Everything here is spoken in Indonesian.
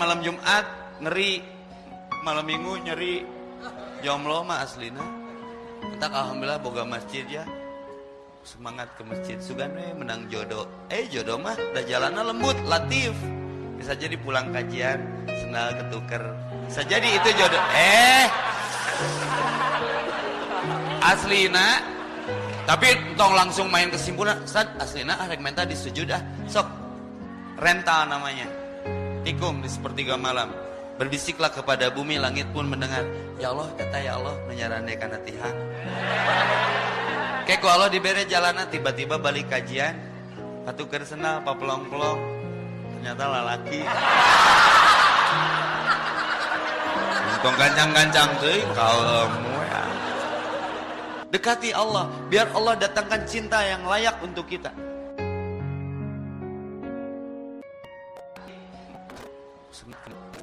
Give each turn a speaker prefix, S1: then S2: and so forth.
S1: malam Jumat ngeri, malam Minggu nyeri, jomblo mah aslina. Entak alhamdulillah boga masjid ya. Semangat ke masjid sugan we menang jodoh. Eh jodoh mah da jalanna lembut, latif. Bisa jadi pulang kajian, sendal ketuker. Bisa jadi itu jodoh. Eh. Aslina tapi tong langsung main kesimpulan Ustaz aslina ah rek menta disujud ah sok rental namanya tikung di sepertiga malam. Berbisiklah kepada bumi langit pun mendengar. Ya Allah kata ya Allah menyarane kana tiha Kayak Allah diberi jalanan tiba-tiba balik kajian. Patuker senal papelong-pelong ternyata lalaki Untung gancang-gancang tuh kamu ya. Dekati Allah, biar Allah datangkan cinta yang layak untuk kita. 杉君